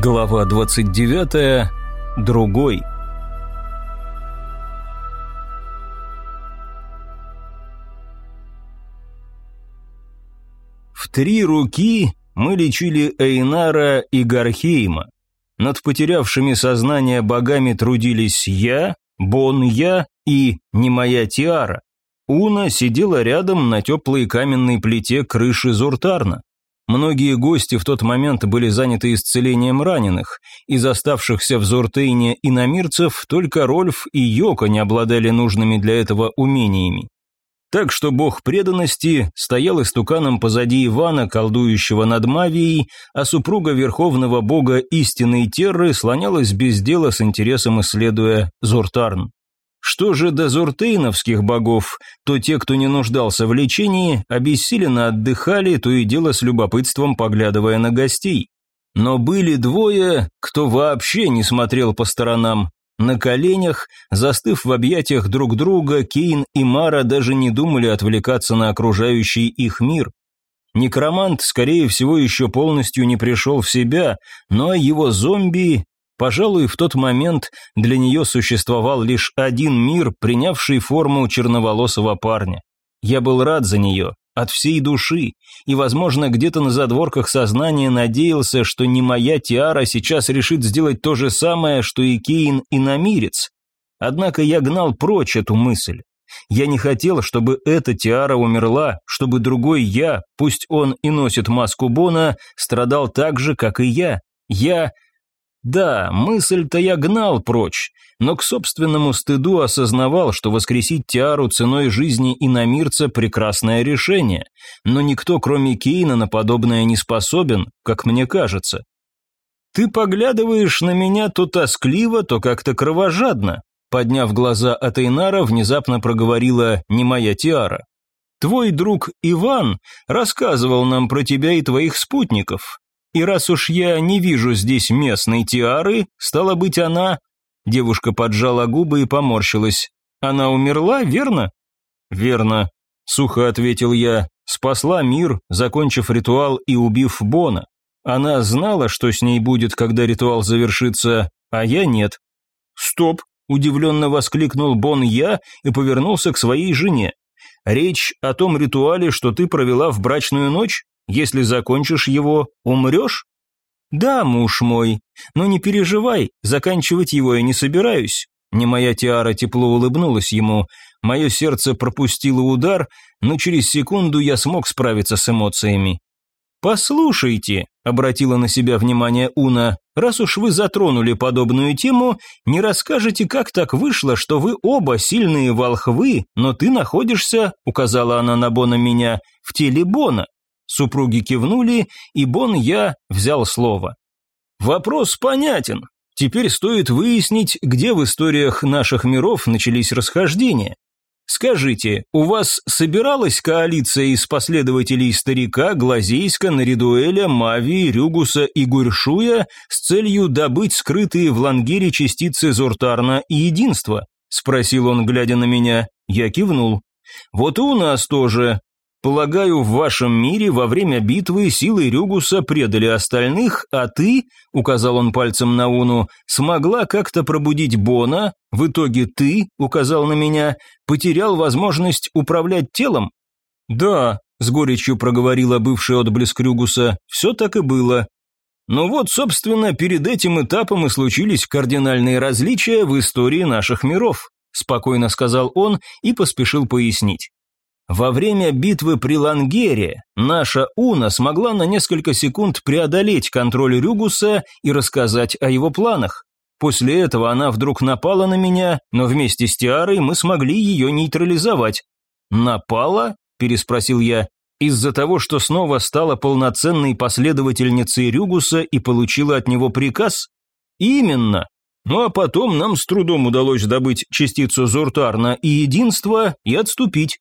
Глава 29. Другой. В три руки мы лечили Эйнара и Гархейма. Над потерявшими сознание богами трудились я, Бон я и не моя Тиара. Уна сидела рядом на теплой каменной плите крыши Зуртарна. Многие гости в тот момент были заняты исцелением раненых. Из оставшихся в Зортейне иномирцев только Рольф и Йока не обладали нужными для этого умениями. Так что бог преданности стоял истуканом позади Ивана, колдующего над Мавией, а супруга верховного бога истинной Терры слонялась без дела с интересом исследуя Зортарн. Что же до зуртейновских богов, то те, кто не нуждался в лечении, обессиленно отдыхали, то и дело с любопытством поглядывая на гостей. Но были двое, кто вообще не смотрел по сторонам. На коленях, застыв в объятиях друг друга, Кейн и Мара даже не думали отвлекаться на окружающий их мир. Некромант, скорее всего, еще полностью не пришел в себя, но его зомби Пожалуй, в тот момент для нее существовал лишь один мир, принявший форму черноволосого парня. Я был рад за нее, от всей души, и, возможно, где-то на задворках сознания надеялся, что не моя Тиара сейчас решит сделать то же самое, что и Кейн и Намирец. Однако я гнал прочь эту мысль. Я не хотел, чтобы эта Тиара умерла, чтобы другой я, пусть он и носит маску Бона, страдал так же, как и я. Я да, мысль-то я гнал прочь, но к собственному стыду осознавал, что воскресить Тиару ценой жизни иномирца – прекрасное решение, но никто, кроме Кейна, на подобное не способен, как мне кажется. «Ты поглядываешь на меня то тоскливо, то как-то кровожадно», подняв глаза от Эйнара, внезапно проговорила не моя Тиара. «Твой друг Иван рассказывал нам про тебя и твоих спутников. И раз уж я не вижу здесь местной тиары, стало быть, она...» Девушка поджала губы и поморщилась. «Она умерла, верно?» «Верно», — сухо ответил я. «Спасла мир, закончив ритуал и убив Бона. Она знала, что с ней будет, когда ритуал завершится, а я нет». «Стоп!» – удивленно воскликнул Бон я и повернулся к своей жене. «Речь о том ритуале, что ты провела в брачную ночь? Если закончишь его, умрешь? Да, муж мой, но не переживай, заканчивать его я не собираюсь. Не моя Тиара тепло улыбнулась ему. Мое сердце пропустило удар, но через секунду я смог справиться с эмоциями. «Послушайте», — обратила на себя внимание Уна, «раз уж вы затронули подобную тему, не расскажете, как так вышло, что вы оба сильные волхвы, но ты находишься», — указала она на Бона меня, — «в теле Бона. Супруги кивнули, и Бон Я взял слово. Вопрос понятен. Теперь стоит выяснить, где в историях наших миров начались расхождения. Скажите, у вас собиралась коалиция из последователей старика, Глазейска, Наридуэля, Мави, Рюгуса и Гуршуя с целью добыть скрытые в Лангере частицы Зуртарна и Единства? Спросил он, глядя на меня. Я кивнул. Вот и у нас тоже. Полагаю, в вашем мире во время битвы силы Рюгуса предали остальных, а ты, указал он пальцем на Уну, смогла как-то пробудить Бона, в итоге ты, указал на меня, потерял возможность управлять телом? Да, с горечью проговорила бывший отблеск Рюгуса, все так и было. Ну вот, собственно, перед этим этапом и случились кардинальные различия в истории наших миров, спокойно сказал он и поспешил пояснить. Во время битвы при Лангере наша Уна смогла на несколько секунд преодолеть контроль Рюгуса и рассказать о его планах. После этого она вдруг напала на меня, но вместе с Тиарой мы смогли ее нейтрализовать. «Напала?» – переспросил я. «Из-за того, что снова стала полноценной последовательницей Рюгуса и получила от него приказ?» «Именно. Ну а потом нам с трудом удалось добыть частицу Зуртарна и единства и отступить.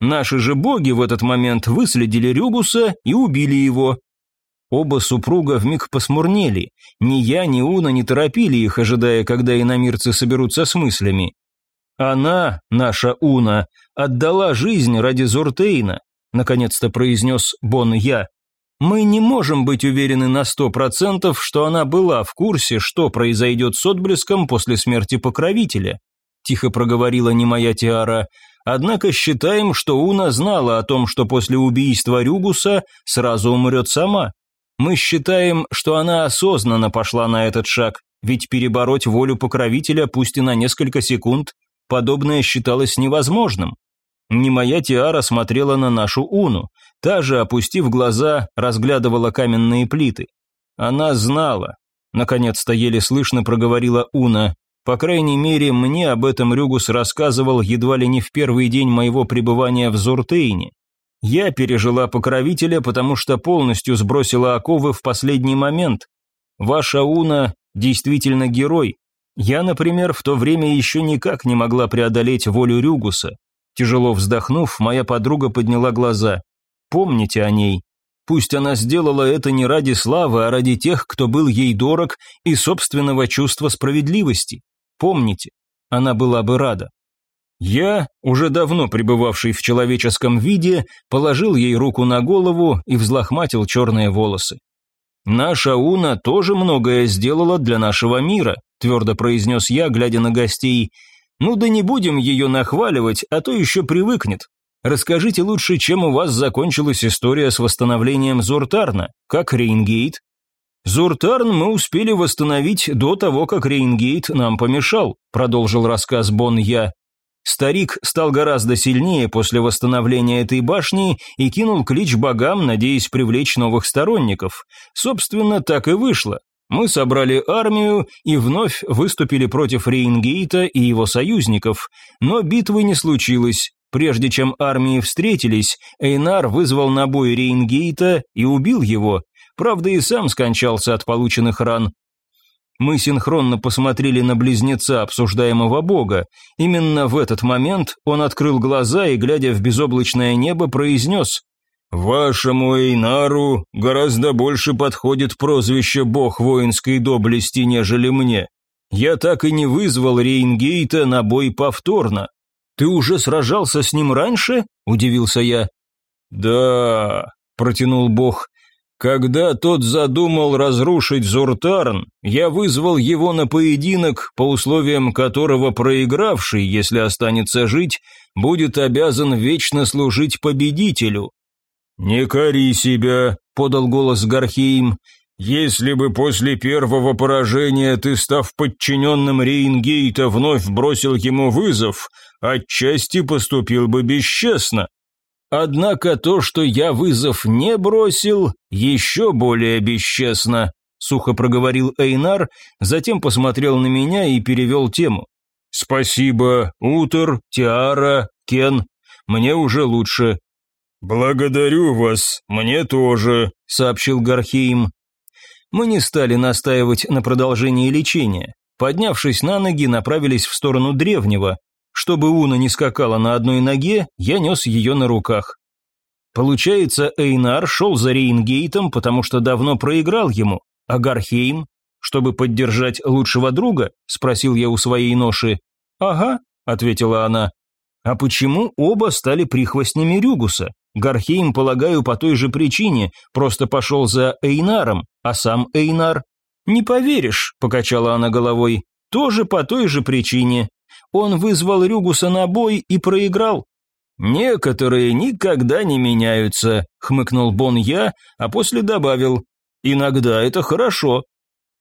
Наши же боги в этот момент выследили Рюгуса и убили его. Оба супруга вмиг посмурнели. Ни я, ни Уна не торопили их, ожидая, когда иномирцы соберутся с мыслями. Она, наша Уна, отдала жизнь ради Зуртейна, наконец-то произнес Бон Я. Мы не можем быть уверены на сто процентов, что она была в курсе, что произойдет с отблеском после смерти покровителя. Тихо проговорила не моя Тиара. Однако считаем, что Уна знала о том, что после убийства Рюгуса сразу умрет сама. Мы считаем, что она осознанно пошла на этот шаг, ведь перебороть волю покровителя, пусть и на несколько секунд, подобное считалось невозможным. Не моя Тиара смотрела на нашу Уну, та же, опустив глаза, разглядывала каменные плиты. Она знала. Наконец-то еле слышно проговорила Уна. По крайней мере, мне об этом Рюгус рассказывал едва ли не в первый день моего пребывания в Зуртейне. Я пережила покровителя, потому что полностью сбросила оковы в последний момент. Ваша Уна действительно герой. Я, например, в то время еще никак не могла преодолеть волю Рюгуса. Тяжело вздохнув, моя подруга подняла глаза. Помните о ней. Пусть она сделала это не ради славы, а ради тех, кто был ей дорог, и собственного чувства справедливости. Помните, она была бы рада. Я, уже давно пребывавший в человеческом виде, положил ей руку на голову и взлохматил черные волосы. «Наша Уна тоже многое сделала для нашего мира», твердо произнес я, глядя на гостей. «Ну да не будем ее нахваливать, а то еще привыкнет. Расскажите лучше, чем у вас закончилась история с восстановлением Зуртарна, как Рейнгейт, «Зуртарн мы успели восстановить до того, как Рейнгейт нам помешал», продолжил рассказ Бон Я. Старик стал гораздо сильнее после восстановления этой башни и кинул клич богам, надеясь привлечь новых сторонников. Собственно, так и вышло. Мы собрали армию и вновь выступили против Рейнгейта и его союзников, но битвы не случилось. Прежде чем армии встретились, Эйнар вызвал на бой Рейнгейта и убил его, Правда, и сам скончался от полученных ран. Мы синхронно посмотрели на близнеца обсуждаемого бога. Именно в этот момент он открыл глаза и, глядя в безоблачное небо, произнес «Вашему Эйнару гораздо больше подходит прозвище «бог воинской доблести», нежели мне. Я так и не вызвал Рейнгейта на бой повторно. Ты уже сражался с ним раньше?» – удивился я. «Да», – протянул бог, когда тот задумал разрушить Зуртарн, я вызвал его на поединок, по условиям которого проигравший, если останется жить, будет обязан вечно служить победителю. «Не кори себя», — подал голос Гархейм. «Если бы после первого поражения ты, став подчиненным Рейнгейта, вновь бросил ему вызов, отчасти поступил бы бесчестно. Однако то, что я вызов не бросил, еще более бесчестно, сухо проговорил Эйнар, затем посмотрел на меня и перевел тему. Спасибо, Утер, Тиара, Кен, мне уже лучше. Благодарю вас, мне тоже, сообщил Гархейм. Мы не стали настаивать на продолжении лечения. Поднявшись на ноги, направились в сторону древнего, чтобы Уна не скакала на одной ноге, я нес ее на руках. Получается, Эйнар шел за Рейнгейтом, потому что давно проиграл ему, а Гархейм, чтобы поддержать лучшего друга, спросил я у своей ноши. Ага, ответила она. А почему оба стали прихвостнями Рюгуса? Гархейм, полагаю, по той же причине, просто пошел за Эйнаром, а сам Эйнар... Не поверишь, покачала она головой, тоже по той же причине. Он вызвал Рюгуса на бой и проиграл. «Некоторые никогда не меняются», — хмыкнул Бон я, а после добавил, «иногда это хорошо».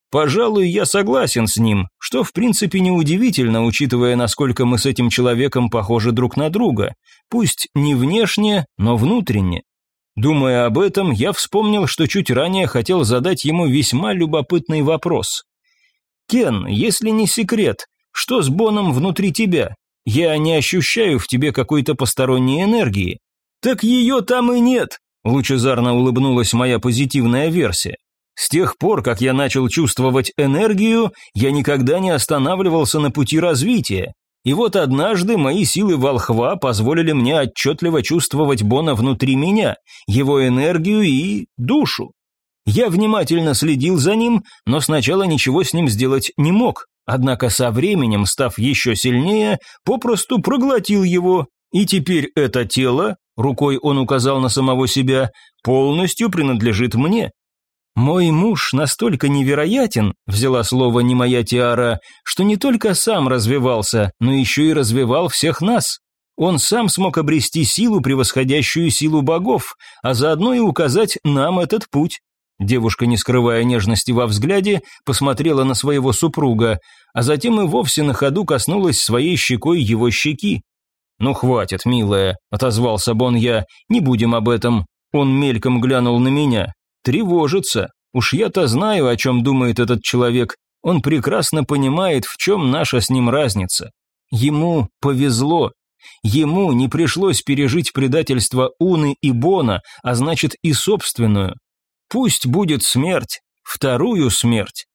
Пожалуй, я согласен с ним, что в принципе неудивительно, учитывая, насколько мы с этим человеком похожи друг на друга, пусть не внешне, но внутренне. Думая об этом, я вспомнил, что чуть ранее хотел задать ему весьма любопытный вопрос. «Кен, если не секрет, что с Боном внутри тебя? Я не ощущаю в тебе какой-то посторонней энергии. Так ее там и нет, лучезарно улыбнулась моя позитивная версия. С тех пор, как я начал чувствовать энергию, я никогда не останавливался на пути развития. И вот однажды мои силы волхва позволили мне отчетливо чувствовать Бона внутри меня, его энергию и душу. Я внимательно следил за ним, но сначала ничего с ним сделать не мог. Однако со временем, став еще сильнее, попросту проглотил его И теперь это тело, рукой он указал на самого себя, полностью принадлежит мне. «Мой муж настолько невероятен», – взяла слово не моя Тиара, «что не только сам развивался, но еще и развивал всех нас. Он сам смог обрести силу, превосходящую силу богов, а заодно и указать нам этот путь». Девушка, не скрывая нежности во взгляде, посмотрела на своего супруга, а затем и вовсе на ходу коснулась своей щекой его щеки. «Ну хватит, милая», – отозвался Бон я, – «не будем об этом». Он мельком глянул на меня. Тревожится. Уж я-то знаю, о чем думает этот человек. Он прекрасно понимает, в чем наша с ним разница. Ему повезло. Ему не пришлось пережить предательство Уны и Бона, а значит и собственную. Пусть будет смерть, вторую смерть.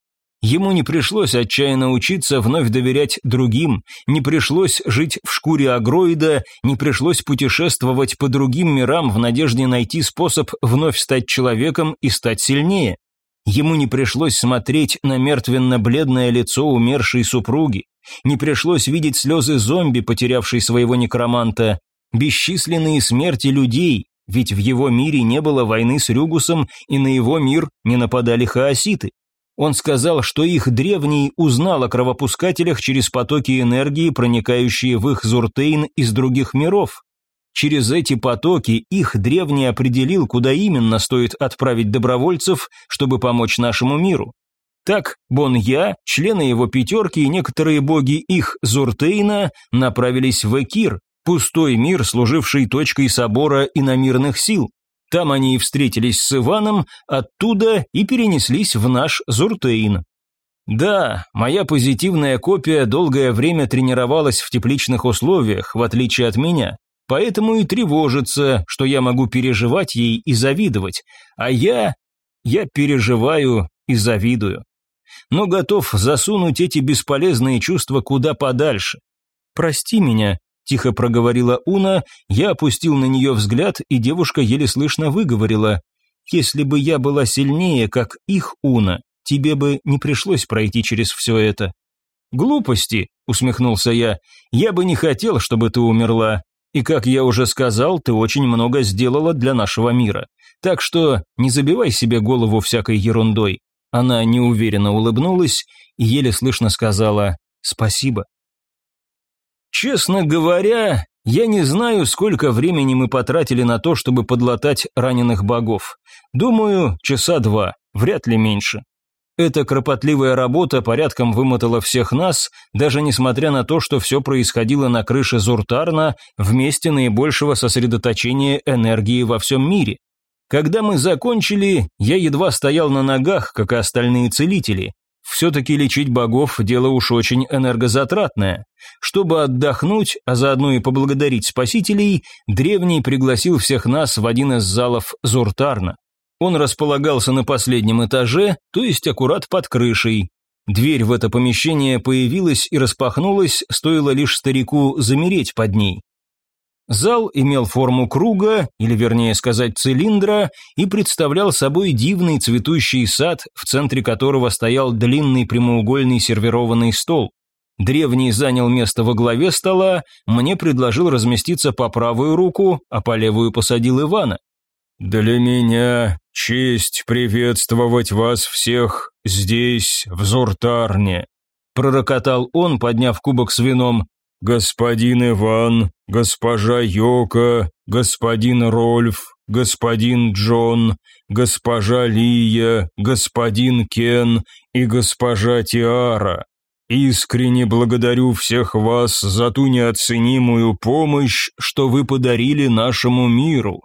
Ему не пришлось отчаянно учиться вновь доверять другим, не пришлось жить в шкуре агроида, не пришлось путешествовать по другим мирам в надежде найти способ вновь стать человеком и стать сильнее. Ему не пришлось смотреть на мертвенно-бледное лицо умершей супруги, не пришлось видеть слезы зомби, потерявшей своего некроманта, бесчисленные смерти людей, ведь в его мире не было войны с Рюгусом и на его мир не нападали хаоситы. Он сказал, что их древний узнал о кровопускателях через потоки энергии, проникающие в их Зуртейн из других миров. Через эти потоки их древний определил, куда именно стоит отправить добровольцев, чтобы помочь нашему миру. Так Бон-Я, члены его пятерки и некоторые боги их Зуртейна направились в Экир, пустой мир, служивший точкой собора иномирных сил. Там они и встретились с Иваном, оттуда и перенеслись в наш Зуртейн. Да, моя позитивная копия долгое время тренировалась в тепличных условиях, в отличие от меня, поэтому и тревожится, что я могу переживать ей и завидовать, а я... я переживаю и завидую. Но готов засунуть эти бесполезные чувства куда подальше. Прости меня, тихо проговорила Уна, я опустил на нее взгляд, и девушка еле слышно выговорила. «Если бы я была сильнее, как их Уна, тебе бы не пришлось пройти через все это». «Глупости», — усмехнулся я, — «я бы не хотел, чтобы ты умерла. И, как я уже сказал, ты очень много сделала для нашего мира. Так что не забивай себе голову всякой ерундой». Она неуверенно улыбнулась и еле слышно сказала «спасибо». Честно говоря, я не знаю, сколько времени мы потратили на то, чтобы подлатать раненых богов. Думаю, часа два, вряд ли меньше. Эта кропотливая работа порядком вымотала всех нас, даже несмотря на то, что все происходило на крыше Зуртарна в месте наибольшего сосредоточения энергии во всем мире. Когда мы закончили, я едва стоял на ногах, как и остальные целители. Все-таки лечить богов – дело уж очень энергозатратное. Чтобы отдохнуть, а заодно и поблагодарить спасителей, древний пригласил всех нас в один из залов Зуртарна. Он располагался на последнем этаже, то есть аккурат под крышей. Дверь в это помещение появилась и распахнулась, стоило лишь старику замереть под ней. Зал имел форму круга, или вернее сказать цилиндра, и представлял собой дивный цветущий сад, в центре которого стоял длинный прямоугольный сервированный стол. Древний занял место во главе стола, мне предложил разместиться по правую руку, а по левую посадил Ивана. «Для меня честь приветствовать вас всех здесь, в Зуртарне», пророкотал он, подняв кубок с вином. «Господин Иван, госпожа Йока, господин Рольф, господин Джон, госпожа Лия, господин Кен и госпожа Тиара. Искренне благодарю всех вас за ту неоценимую помощь, что вы подарили нашему миру.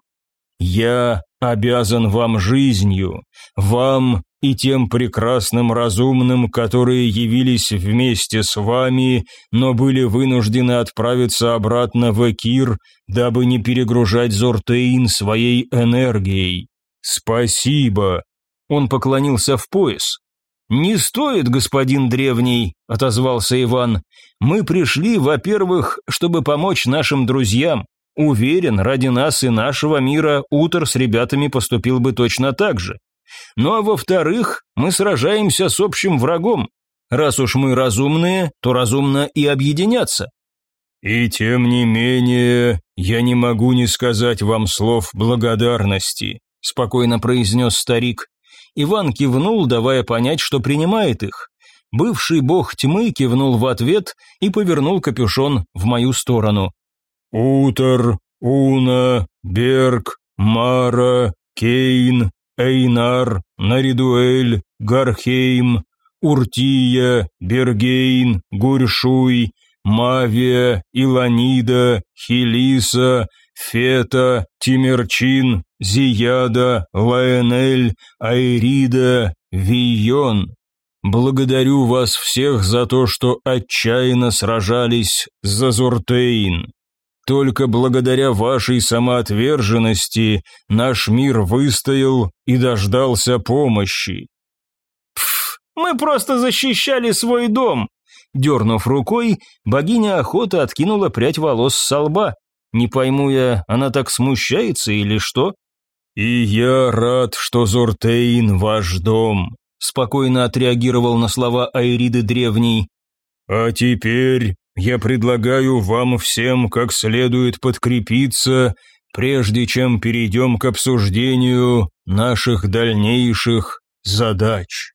Я обязан вам жизнью, вам и тем прекрасным разумным, которые явились вместе с вами, но были вынуждены отправиться обратно в Экир, дабы не перегружать Зортейн своей энергией. Спасибо. Он поклонился в пояс. «Не стоит, господин древний», — отозвался Иван. «Мы пришли, во-первых, чтобы помочь нашим друзьям. Уверен, ради нас и нашего мира Утор с ребятами поступил бы точно так же. Ну а во-вторых, мы сражаемся с общим врагом. Раз уж мы разумные, то разумно и объединяться. «И тем не менее, я не могу не сказать вам слов благодарности», спокойно произнес старик. Иван кивнул, давая понять, что принимает их. Бывший бог тьмы кивнул в ответ и повернул капюшон в мою сторону. «Утор, Уна, Берг, Мара, Кейн, Эйнар, Наридуэль, Гархейм, Уртия, Бергейн, Гуршуй, Мавия, Иланида, Хилиса, Фета, Тимерчин, Зияда, Лаэнель, Айрида, Вийон. Благодарю вас всех за то, что отчаянно сражались за Зуртейн. Только благодаря вашей самоотверженности наш мир выстоял и дождался помощи. Пф, мы просто защищали свой дом. Дернув рукой, богиня охоты откинула прядь волос со лба. Не пойму я, она так смущается или что? «И я рад, что Зортейн ваш дом», – спокойно отреагировал на слова Айриды Древней. «А теперь я предлагаю вам всем как следует подкрепиться, прежде чем перейдем к обсуждению наших дальнейших задач».